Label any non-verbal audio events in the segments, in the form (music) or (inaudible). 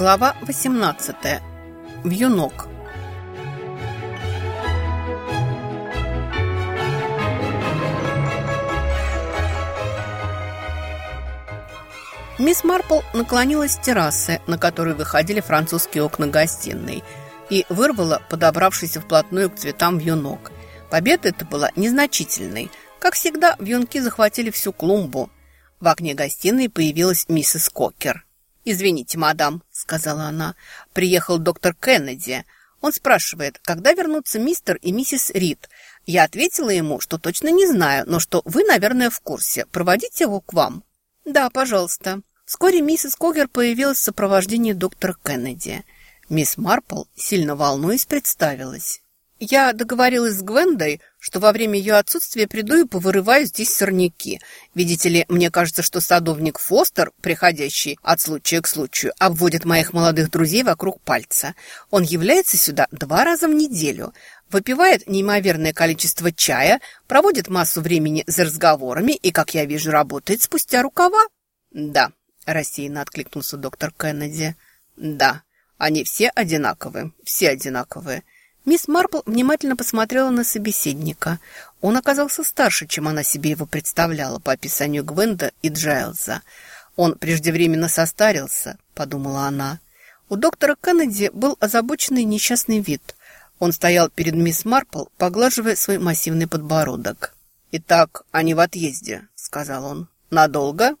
Глава 18. Вьюнок. Мисс Марпл наклонилась с террасы, на которой выходили французские окна гостиной, и вырвала подобравшийся вплотную к цветам вьюнок. Победа эта была незначительной. Как всегда, вьюнки захватили всю клумбу. В окне гостиной появилась миссис Кокер – «Извините, мадам», — сказала она, — «приехал доктор Кеннеди. Он спрашивает, когда вернутся мистер и миссис Рид. Я ответила ему, что точно не знаю, но что вы, наверное, в курсе. Проводите его к вам». «Да, пожалуйста». Вскоре миссис Когер появилась в сопровождении доктора Кеннеди. Мисс Марпл, сильно волнуясь, представилась. Я договорилась с Гвендой, что во время ее отсутствия приду и повырываю здесь сорняки. Видите ли, мне кажется, что садовник Фостер, приходящий от случая к случаю, обводит моих молодых друзей вокруг пальца. Он является сюда два раза в неделю, выпивает неимоверное количество чая, проводит массу времени за разговорами и, как я вижу, работает спустя рукава. «Да», – рассеянно откликнулся доктор Кеннеди. «Да, они все одинаковые, все одинаковые». Мисс Марпл внимательно посмотрела на собеседника. Он оказался старше, чем она себе его представляла по описанию Гвенда и Джайлза. Он преждевременно состарился, подумала она. У доктора Кеннеди был озабоченный несчастный вид. Он стоял перед мисс Марпл, поглаживая свой массивный подбородок. «Итак, они в отъезде», — сказал он. «Надолго?»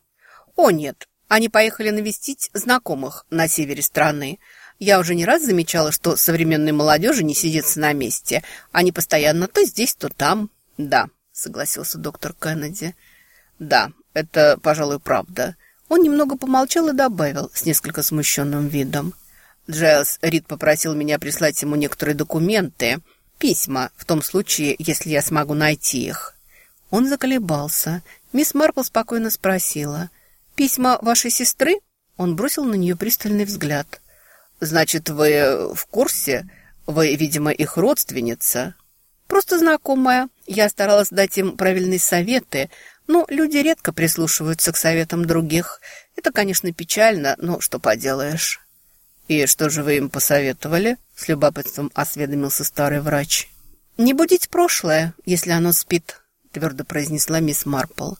«О, нет. Они поехали навестить знакомых на севере страны. Я уже не раз замечала, что современной молодежи не сидится на месте. Они постоянно то здесь, то там. Да, согласился доктор Кеннеди. Да, это, пожалуй, правда. Он немного помолчал и добавил с несколько смущенным видом. Джайлс Рид попросил меня прислать ему некоторые документы, письма, в том случае, если я смогу найти их. Он заколебался. Мисс Марпл спокойно спросила. «Письма вашей сестры?» Он бросил на нее пристальный взгляд. «Значит, вы в курсе? Вы, видимо, их родственница?» «Просто знакомая. Я старалась дать им правильные советы, но люди редко прислушиваются к советам других. Это, конечно, печально, но что поделаешь». «И что же вы им посоветовали?» — с любопытством осведомился старый врач. «Не будить прошлое, если оно спит», — твердо произнесла мисс Марпл.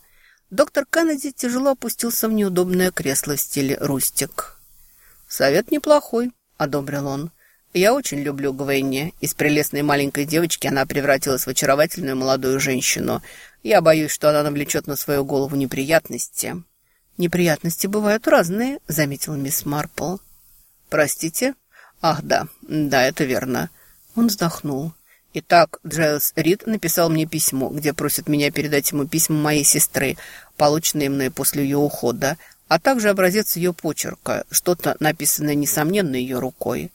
Доктор Кеннеди тяжело опустился в неудобное кресло в стиле рустик. «Совет неплохой», — одобрил он. «Я очень люблю Гвенни. Из прелестной маленькой девочки она превратилась в очаровательную молодую женщину. Я боюсь, что она навлечет на свою голову неприятности». «Неприятности бывают разные», — заметил мисс Марпл. «Простите?» «Ах, да, да, это верно». Он вздохнул. Итак, Джайлс Рид написал мне письмо, где просит меня передать ему письма моей сестры, полученные мной после ее ухода а также образец ее почерка, что-то написанное, несомненно, ее рукой.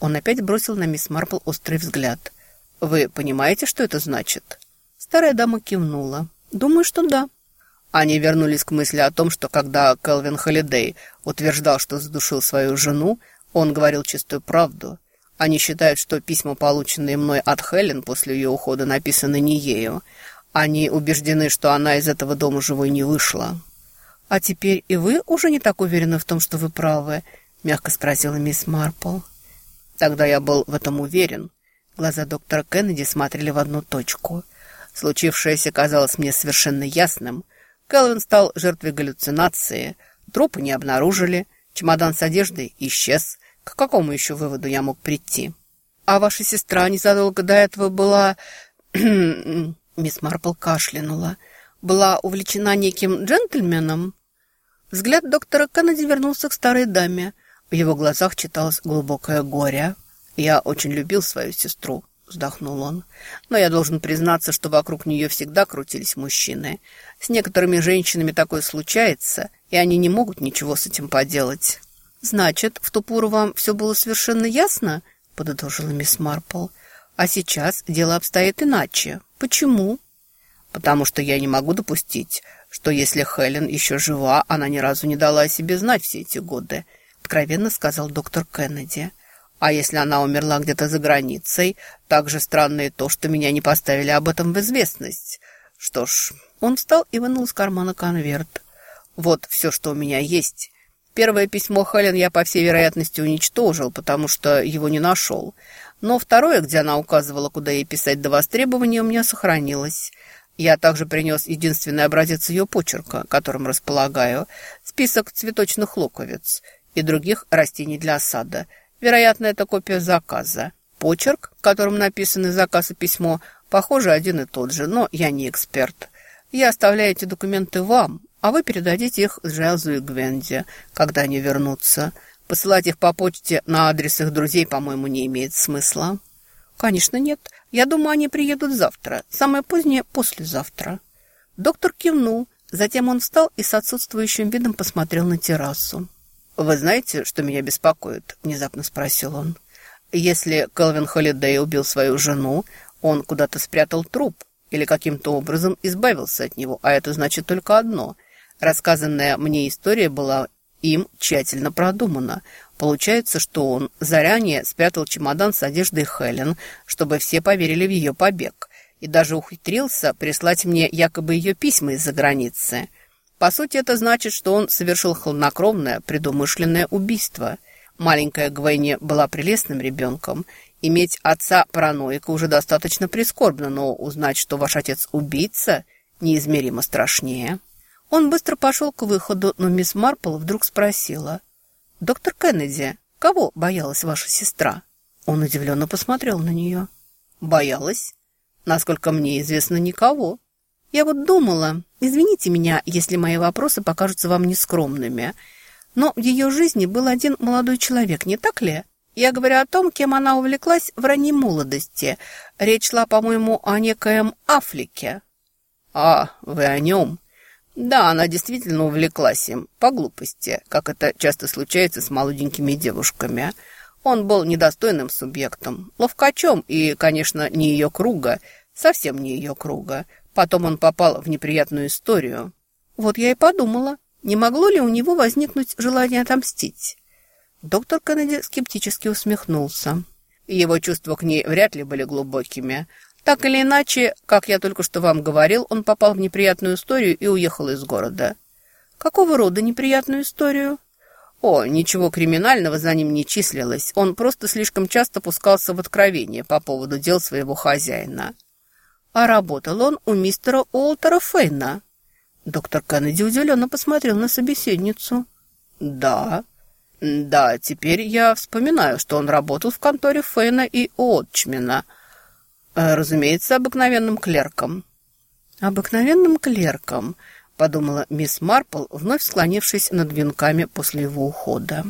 Он опять бросил на мисс Марпл острый взгляд. «Вы понимаете, что это значит?» Старая дама кивнула. «Думаю, что да». Они вернулись к мысли о том, что когда Келвин Холидей утверждал, что задушил свою жену, он говорил чистую правду. Они считают, что письма, полученные мной от Хелен после ее ухода, написаны не ею. Они убеждены, что она из этого дома живой не вышла. «А теперь и вы уже не так уверены в том, что вы правы?» — мягко спросила мисс Марпл. «Тогда я был в этом уверен». Глаза доктора Кеннеди смотрели в одну точку. Случившееся казалось мне совершенно ясным. Кэлвин стал жертвой галлюцинации. Трупы не обнаружили. Чемодан с одеждой исчез. К какому еще выводу я мог прийти? «А ваша сестра незадолго до этого была...» (clears throat) Мисс Марпл кашлянула. «Была увлечена неким джентльменом?» Взгляд доктора Кеннеди вернулся к старой даме. В его глазах читалось глубокое горе. «Я очень любил свою сестру», — вздохнул он. «Но я должен признаться, что вокруг нее всегда крутились мужчины. С некоторыми женщинами такое случается, и они не могут ничего с этим поделать». «Значит, в ту пору вам все было совершенно ясно?» — подытожила мисс Марпл. «А сейчас дело обстоит иначе. Почему?» «Потому что я не могу допустить, что если Хелен еще жива, она ни разу не дала о себе знать все эти годы», — откровенно сказал доктор Кеннеди. «А если она умерла где-то за границей, так же странно и то, что меня не поставили об этом в известность. Что ж...» Он встал и вынул из кармана конверт. «Вот все, что у меня есть. Первое письмо Хелен я, по всей вероятности, уничтожил, потому что его не нашел. Но второе, где она указывала, куда ей писать до востребования, у меня сохранилось. Я также принес единственный образец ее почерка, которым располагаю, список цветочных луковиц и других растений для сада. Вероятно, это копия заказа. Почерк, которым написаны заказ и письмо, похоже, один и тот же, но я не эксперт. Я оставляю эти документы вам, а вы передадите их Джайлзу и Гвенди, когда они вернутся. Посылать их по почте на адрес их друзей, по-моему, не имеет смысла. Конечно, нет. Я думаю, они приедут завтра. Самое позднее – послезавтра. Доктор кивнул. Затем он встал и с отсутствующим видом посмотрел на террасу. «Вы знаете, что меня беспокоит?» – внезапно спросил он. «Если Келвин Холидей убил свою жену, он куда-то спрятал труп или каким-то образом избавился от него, а это значит только одно – Рассказанная мне история была им тщательно продумана. Получается, что он заранее спрятал чемодан с одеждой Хелен, чтобы все поверили в ее побег, и даже ухитрился прислать мне якобы ее письма из-за границы. По сути, это значит, что он совершил хладнокровное, предумышленное убийство. Маленькая Гвенни была прелестным ребенком. Иметь отца-параноика уже достаточно прискорбно, но узнать, что ваш отец убийца, неизмеримо страшнее». Он быстро пошел к выходу, но мисс Марпл вдруг спросила. «Доктор Кеннеди, кого боялась ваша сестра?» Он удивленно посмотрел на нее. «Боялась? Насколько мне известно, никого. Я вот думала, извините меня, если мои вопросы покажутся вам нескромными, но в ее жизни был один молодой человек, не так ли?» Я говорю о том, кем она увлеклась в ранней молодости. Речь шла, по-моему, о некоем Афлике. «А, вы о нем?» Да, она действительно увлеклась им, по глупости, как это часто случается с молоденькими девушками. Он был недостойным субъектом, ловкачом и, конечно, не ее круга, совсем не ее круга. Потом он попал в неприятную историю. Вот я и подумала, не могло ли у него возникнуть желание отомстить? Доктор Кеннеди скептически усмехнулся. Его чувства к ней вряд ли были глубокими, так или иначе, как я только что вам говорил, он попал в неприятную историю и уехал из города. Какого рода неприятную историю? О, ничего криминального за ним не числилось. Он просто слишком часто пускался в откровение по поводу дел своего хозяина. А работал он у мистера Уолтера Фейна. Доктор Кеннеди удивленно посмотрел на собеседницу. Да, да, теперь я вспоминаю, что он работал в конторе Фейна и Э, разумеется, обыкновенным клерком. Обыкновенным клерком, подумала мисс Марпл, вновь склонившись над венками после его ухода.